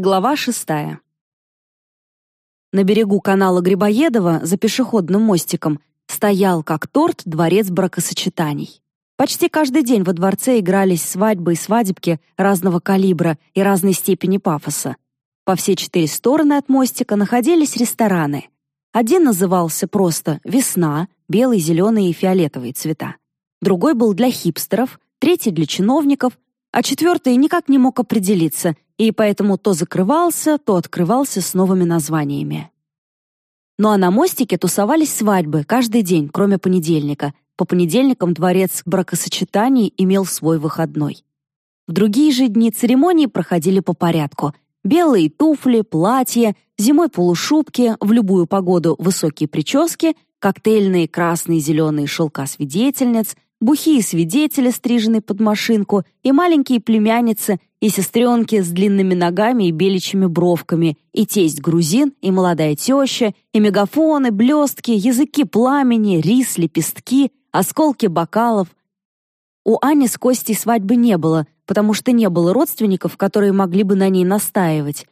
Глава шестая. На берегу канала Грибоедова, за пешеходным мостиком, стоял как торт дворец бракосочетаний. Почти каждый день во дворце игрались свадьбы и свадебки разного калибра и разной степени пафоса. По все четыре стороны от мостика находились рестораны. Один назывался просто «Весна», белый, зеленый и фиолетовый цвета. Другой был для хипстеров, третий для чиновников, а четвертый никак не мог определиться — и поэтому то закрывался, то открывался с новыми названиями. Ну а на мостике тусовались свадьбы каждый день, кроме понедельника. По понедельникам дворец бракосочетаний имел свой выходной. В другие же дни церемонии проходили по порядку. Белые туфли, платья, зимой полушубки, в любую погоду высокие прически, коктейльные красные и зеленые шелка свидетельниц — бухие свидетели, стриженные под машинку, и маленькие племянницы, и сестренки с длинными ногами и беличьими бровками, и тесть грузин, и молодая теща, и мегафоны, блестки, языки пламени, рис, лепестки, осколки бокалов. У Ани с Костей свадьбы не было, потому что не было родственников, которые могли бы на ней настаивать.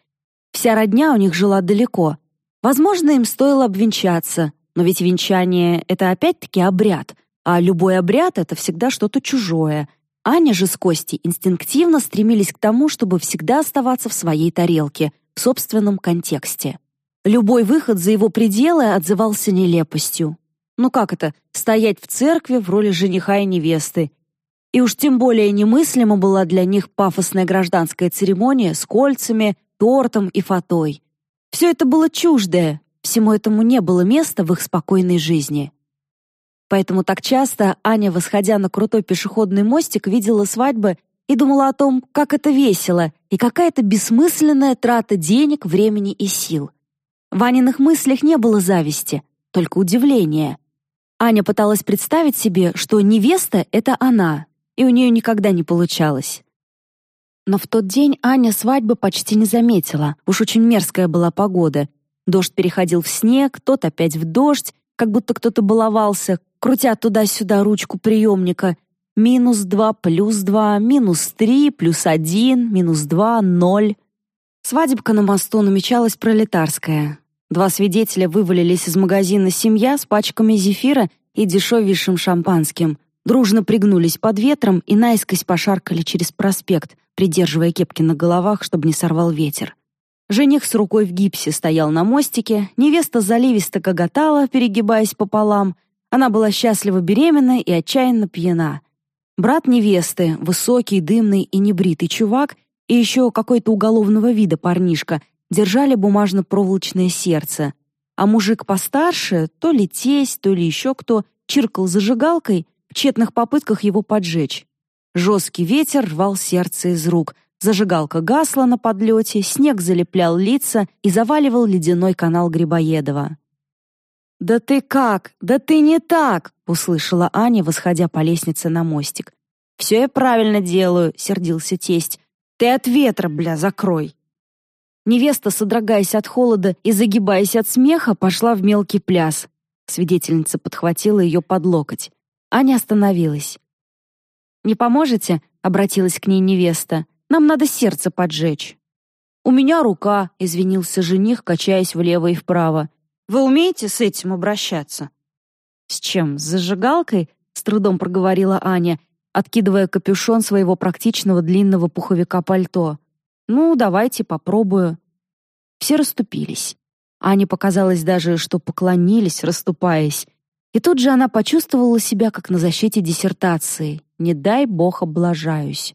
Вся родня у них жила далеко. Возможно, им стоило обвенчаться, но ведь венчание — это опять-таки обряд — а любой обряд — это всегда что-то чужое. Аня же с Костей инстинктивно стремились к тому, чтобы всегда оставаться в своей тарелке, в собственном контексте. Любой выход за его пределы отзывался нелепостью. Ну как это, стоять в церкви в роли жениха и невесты? И уж тем более немыслима была для них пафосная гражданская церемония с кольцами, тортом и фатой. Все это было чуждое, всему этому не было места в их спокойной жизни. Поэтому так часто Аня, восходя на крутой пешеходный мостик, видела свадьбы и думала о том, как это весело и какая это бессмысленная трата денег, времени и сил. В Аниных мыслях не было зависти, только удивление. Аня пыталась представить себе, что невеста — это она, и у нее никогда не получалось. Но в тот день Аня свадьбы почти не заметила, уж очень мерзкая была погода. Дождь переходил в снег, тот опять в дождь, как будто кто-то баловался, крутя туда-сюда ручку приемника. Минус два, плюс два, минус три, плюс один, минус два, ноль. Свадебка на мосту намечалась пролетарская. Два свидетеля вывалились из магазина «Семья» с пачками зефира и дешевейшим шампанским, дружно пригнулись под ветром и наискось пошаркали через проспект, придерживая кепки на головах, чтобы не сорвал ветер. Жених с рукой в гипсе стоял на мостике, невеста заливисто гоготала, перегибаясь пополам, она была счастливо беременна и отчаянно пьяна. Брат невесты, высокий, дымный и небритый чувак, и еще какой-то уголовного вида парнишка, держали бумажно-проволочное сердце, а мужик постарше, то ли тесть, то ли еще кто, чиркал зажигалкой в тщетных попытках его поджечь. Жесткий ветер рвал сердце из рук, зажигалка гасла на подлете, снег залеплял лица и заваливал ледяной канал Грибоедова. «Да ты как? Да ты не так!» — услышала Аня, восходя по лестнице на мостик. «Все я правильно делаю», — сердился тесть. «Ты от ветра, бля, закрой!» Невеста, содрогаясь от холода и загибаясь от смеха, пошла в мелкий пляс. Свидетельница подхватила ее под локоть. Аня остановилась. «Не поможете?» — обратилась к ней невеста. «Нам надо сердце поджечь». «У меня рука», — извинился жених, качаясь влево и вправо. Вы умеете с этим обращаться?» «С чем? С зажигалкой?» — с трудом проговорила Аня, откидывая капюшон своего практичного длинного пуховика пальто. «Ну, давайте попробую». Все расступились. Ане показалось даже, что поклонились, расступаясь. И тут же она почувствовала себя, как на защите диссертации. «Не дай бог облажаюсь».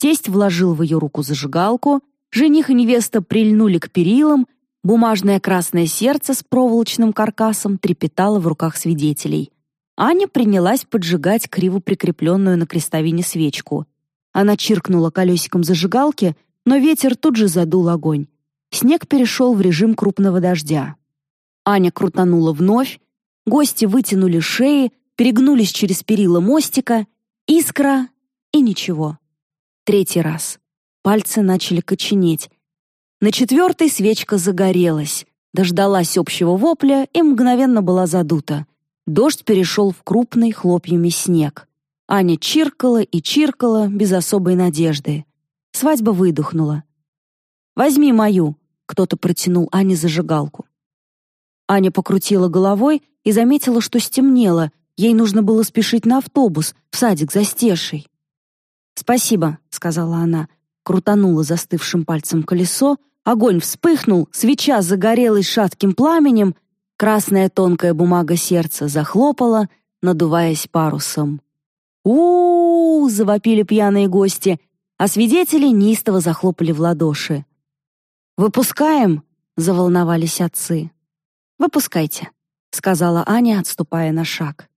Тесть вложил в ее руку зажигалку, жених и невеста прильнули к перилам — Бумажное красное сердце с проволочным каркасом трепетало в руках свидетелей. Аня принялась поджигать криво прикрепленную на крестовине свечку. Она чиркнула колесиком зажигалки, но ветер тут же задул огонь. Снег перешел в режим крупного дождя. Аня крутанула вновь, гости вытянули шеи, перегнулись через перила мостика, искра и ничего. Третий раз. Пальцы начали коченеть, на четвертой свечка загорелась, дождалась общего вопля и мгновенно была задута. Дождь перешел в крупный хлопьями снег. Аня чиркала и чиркала без особой надежды. Свадьба выдохнула. Возьми мою!» Кто-то протянул Ане зажигалку. Аня покрутила головой и заметила, что стемнело. Ей нужно было спешить на автобус, в садик за стешей. «Спасибо», — сказала она, крутанула застывшим пальцем колесо, огонь вспыхнул, свеча загорелась шатким пламенем, красная тонкая бумага сердца захлопала, надуваясь парусом. у, -у, -у завопили пьяные гости, а свидетели неистово захлопали в ладоши. «Выпускаем!» — заволновались отцы. «Выпускайте», — сказала Аня, отступая на шаг.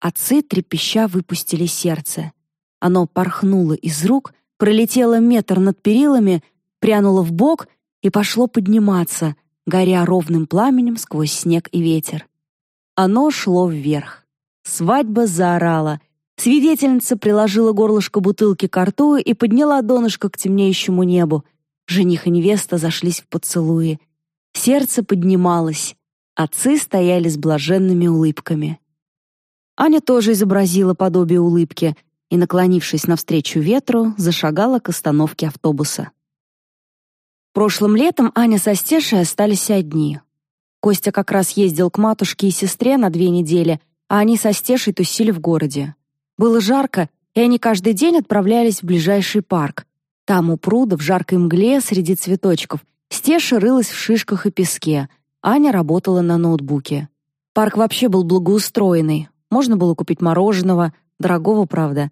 Отцы трепеща выпустили сердце. Оно порхнуло из рук, пролетело метр над перилами, прянуло в бок и пошло подниматься, горя ровным пламенем сквозь снег и ветер. Оно шло вверх. Свадьба заорала. Свидетельница приложила горлышко бутылки к рту и подняла донышко к темнеющему небу. Жених и невеста зашлись в поцелуи. Сердце поднималось. Отцы стояли с блаженными улыбками. Аня тоже изобразила подобие улыбки и, наклонившись навстречу ветру, зашагала к остановке автобуса. Прошлым летом Аня со Стешей остались одни. Костя как раз ездил к матушке и сестре на две недели, а они со Стешей тусили в городе. Было жарко, и они каждый день отправлялись в ближайший парк. Там у пруда в жаркой мгле среди цветочков Стеша рылась в шишках и песке, Аня работала на ноутбуке. Парк вообще был благоустроенный. Можно было купить мороженого, дорогого, правда,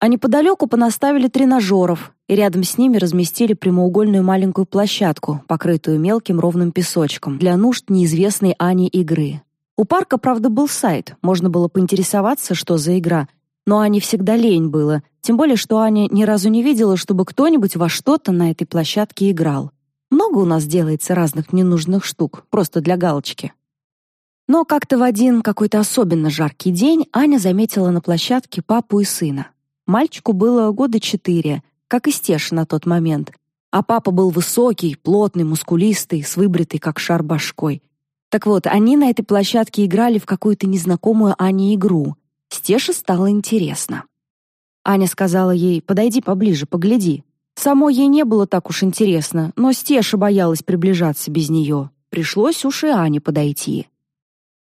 а неподалеку понаставили тренажеров, и рядом с ними разместили прямоугольную маленькую площадку, покрытую мелким ровным песочком, для нужд неизвестной Ане игры. У парка, правда, был сайт, можно было поинтересоваться, что за игра, но Ане всегда лень было, тем более, что Аня ни разу не видела, чтобы кто-нибудь во что-то на этой площадке играл. Много у нас делается разных ненужных штук, просто для галочки. Но как-то в один какой-то особенно жаркий день Аня заметила на площадке папу и сына. Мальчику было года четыре, как и Стеша на тот момент. А папа был высокий, плотный, мускулистый, с выбритой, как шар башкой. Так вот, они на этой площадке играли в какую-то незнакомую Ане игру. Стеше стало интересно. Аня сказала ей, подойди поближе, погляди. Самой ей не было так уж интересно, но Стеша боялась приближаться без нее. Пришлось уж и Ане подойти.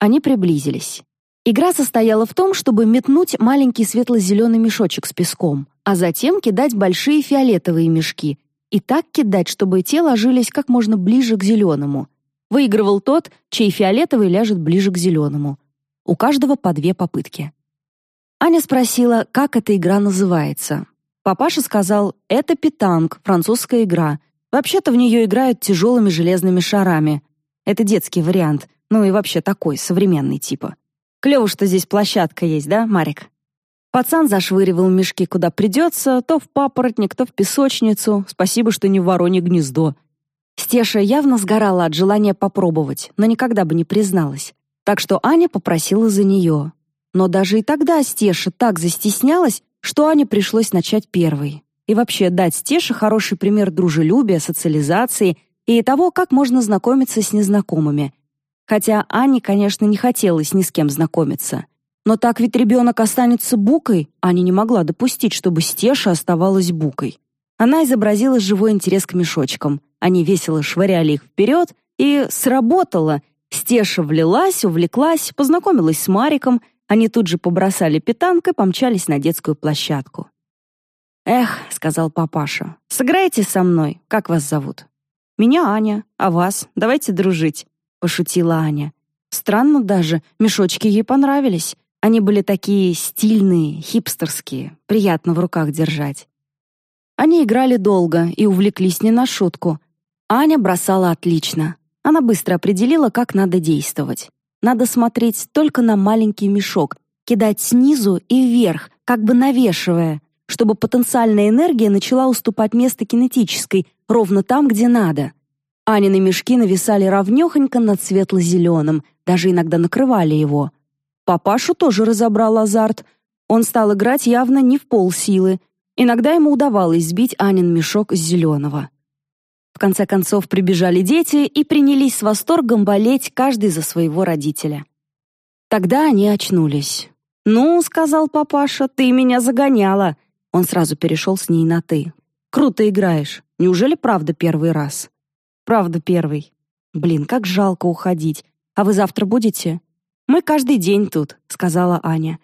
Они приблизились. Игра состояла в том, чтобы метнуть маленький светло-зеленый мешочек с песком, а затем кидать большие фиолетовые мешки и так кидать, чтобы те ложились как можно ближе к зеленому. Выигрывал тот, чей фиолетовый ляжет ближе к зеленому. У каждого по две попытки. Аня спросила, как эта игра называется. Папаша сказал, это питанг, французская игра. Вообще-то в нее играют тяжелыми железными шарами. Это детский вариант, ну и вообще такой, современный типа. Клево, что здесь площадка есть, да, Марик? Пацан зашвыривал мешки куда придется, то в папоротник, то в песочницу. Спасибо, что не в воронье гнездо. Стеша явно сгорала от желания попробовать, но никогда бы не призналась. Так что Аня попросила за нее. Но даже и тогда Стеша так застеснялась, что Ане пришлось начать первой. И вообще дать Стеше хороший пример дружелюбия, социализации и того, как можно знакомиться с незнакомыми, Хотя Ане, конечно, не хотелось ни с кем знакомиться. Но так ведь ребенок останется букой, Аня не могла допустить, чтобы Стеша оставалась букой. Она изобразила живой интерес к мешочкам. Они весело швыряли их вперед, и сработало. Стеша влилась, увлеклась, познакомилась с Мариком, они тут же побросали питанк и помчались на детскую площадку. «Эх», — сказал папаша, — «сыграйте со мной. Как вас зовут?» «Меня Аня, а вас? Давайте дружить пошутила Аня. Странно даже, мешочки ей понравились. Они были такие стильные, хипстерские, приятно в руках держать. Они играли долго и увлеклись не на шутку. Аня бросала отлично. Она быстро определила, как надо действовать. Надо смотреть только на маленький мешок, кидать снизу и вверх, как бы навешивая, чтобы потенциальная энергия начала уступать место кинетической ровно там, где надо — Анины мешки нависали ровнёхонько над светло-зеленым, даже иногда накрывали его. Папашу тоже разобрал азарт. Он стал играть явно не в полсилы. Иногда ему удавалось сбить Анин мешок с зеленого. В конце концов прибежали дети и принялись с восторгом болеть каждый за своего родителя. Тогда они очнулись. «Ну, — сказал папаша, — ты меня загоняла». Он сразу перешел с ней на «ты». Круто играешь. Неужели правда первый раз? Правда первый. Блин, как жалко уходить. А вы завтра будете? Мы каждый день тут, сказала Аня.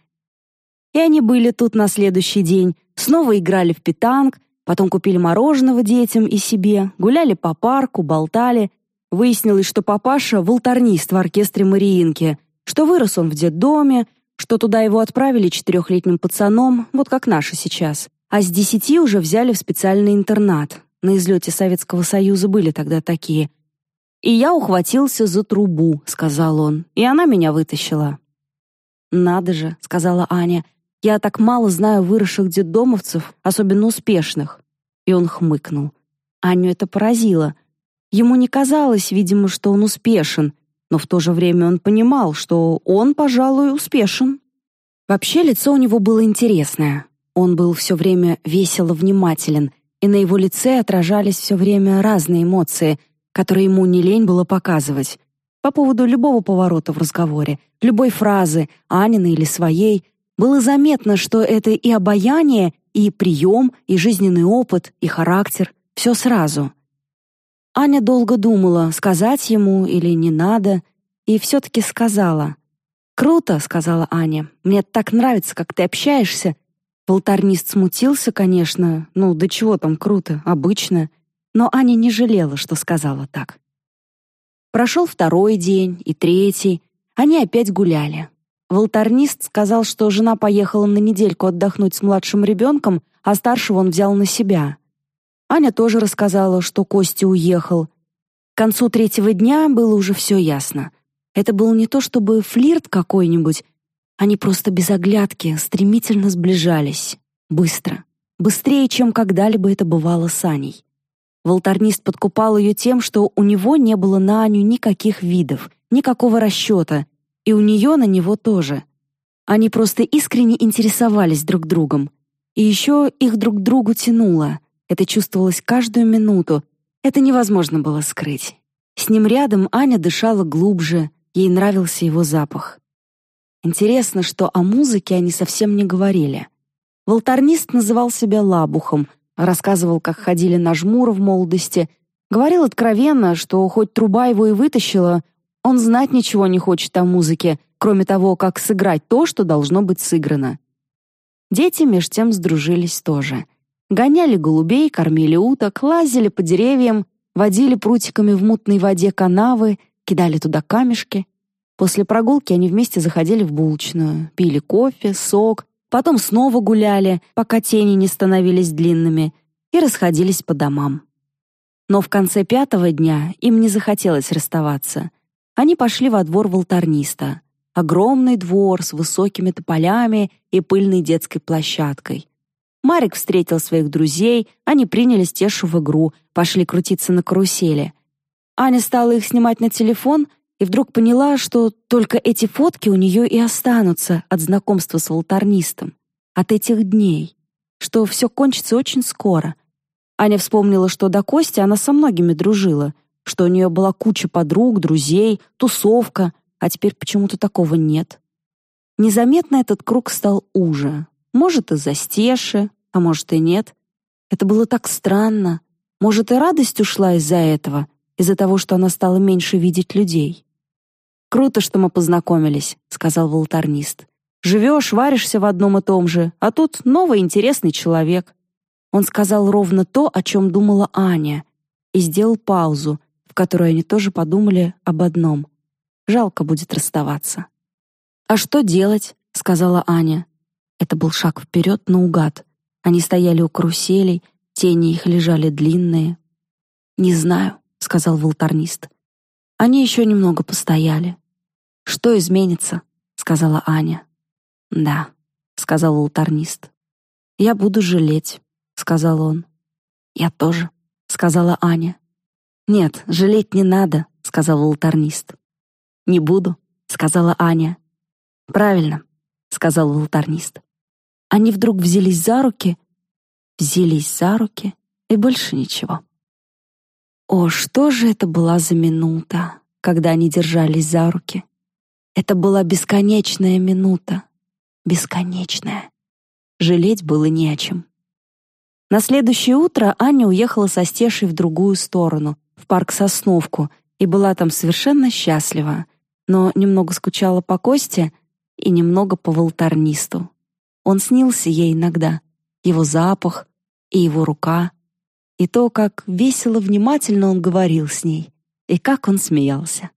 И они были тут на следующий день, снова играли в питанг, потом купили мороженого детям и себе, гуляли по парку, болтали. Выяснилось, что папаша — волторнист в оркестре Мариинки, что вырос он в детдоме, что туда его отправили четырехлетним пацаном, вот как наши сейчас. А с десяти уже взяли в специальный интернат. На излете Советского Союза были тогда такие. «И я ухватился за трубу», — сказал он, — «и она меня вытащила». «Надо же», — сказала Аня, — я так мало знаю выросших детдомовцев, особенно успешных. И он хмыкнул. Аню это поразило. Ему не казалось, видимо, что он успешен, но в то же время он понимал, что он, пожалуй, успешен. Вообще лицо у него было интересное. Он был все время весело внимателен, и на его лице отражались все время разные эмоции, которые ему не лень было показывать. По поводу любого поворота в разговоре, любой фразы, Анины или своей, было заметно, что это и обаяние, и прием, и жизненный опыт, и характер — все сразу. Аня долго думала, сказать ему или не надо, и все-таки сказала. «Круто», — сказала Аня, — «мне так нравится, как ты общаешься». Волтарнист смутился, конечно, ну, до чего там круто, обычно, но Аня не жалела, что сказала так. Прошел второй день и третий, они опять гуляли. Волторнист сказал, что жена поехала на недельку отдохнуть с младшим ребенком, а старшего он взял на себя. Аня тоже рассказала, что Костя уехал. К концу третьего дня было уже все ясно. Это был не то чтобы флирт какой-нибудь, они просто без оглядки стремительно сближались. Быстро. Быстрее, чем когда-либо это бывало с Аней. Волторнист подкупал ее тем, что у него не было на Аню никаких видов, никакого расчета, и у нее на него тоже. Они просто искренне интересовались друг другом. И еще их друг другу тянуло. Это чувствовалось каждую минуту. Это невозможно было скрыть. С ним рядом Аня дышала глубже, ей нравился его запах. Интересно, что о музыке они совсем не говорили. Волторнист называл себя Лабухом, рассказывал, как ходили на жмур в молодости, говорил откровенно, что хоть труба его и вытащила, он знать ничего не хочет о музыке, кроме того, как сыграть то, что должно быть сыграно. Дети меж тем сдружились тоже. Гоняли голубей, кормили уток, лазили по деревьям, водили прутиками в мутной воде канавы, кидали туда камешки. После прогулки они вместе заходили в булочную, пили кофе, сок, потом снова гуляли, пока тени не становились длинными, и расходились по домам. Но в конце пятого дня им не захотелось расставаться — они пошли во двор волторниста. Огромный двор с высокими тополями и пыльной детской площадкой. Марик встретил своих друзей, они приняли Стешу в игру, пошли крутиться на карусели. Аня стала их снимать на телефон и вдруг поняла, что только эти фотки у нее и останутся от знакомства с волторнистом, от этих дней, что все кончится очень скоро. Аня вспомнила, что до Кости она со многими дружила — что у нее была куча подруг, друзей, тусовка, а теперь почему-то такого нет. Незаметно этот круг стал уже. Может, из-за стеши, а может и нет. Это было так странно. Может, и радость ушла из-за этого, из-за того, что она стала меньше видеть людей. «Круто, что мы познакомились», — сказал волторнист. «Живешь, варишься в одном и том же, а тут новый интересный человек». Он сказал ровно то, о чем думала Аня, и сделал паузу, в которой они тоже подумали об одном. Жалко будет расставаться. «А что делать?» — сказала Аня. Это был шаг вперед наугад. Они стояли у каруселей, тени их лежали длинные. «Не знаю», — сказал волторнист. Они еще немного постояли. «Что изменится?» — сказала Аня. «Да», — сказал волторнист. «Я буду жалеть», — сказал он. «Я тоже», — сказала Аня. «Нет, жалеть не надо», — сказал алтарнист. «Не буду», — сказала Аня. «Правильно», — сказал алтарнист. Они вдруг взялись за руки, взялись за руки и больше ничего. О, что же это была за минута, когда они держались за руки? Это была бесконечная минута, бесконечная. Жалеть было не о чем. На следующее утро Аня уехала со Стешей в другую сторону, в парк Сосновку, и была там совершенно счастлива, но немного скучала по Косте и немного по волторнисту. Он снился ей иногда, его запах и его рука, и то, как весело внимательно он говорил с ней, и как он смеялся.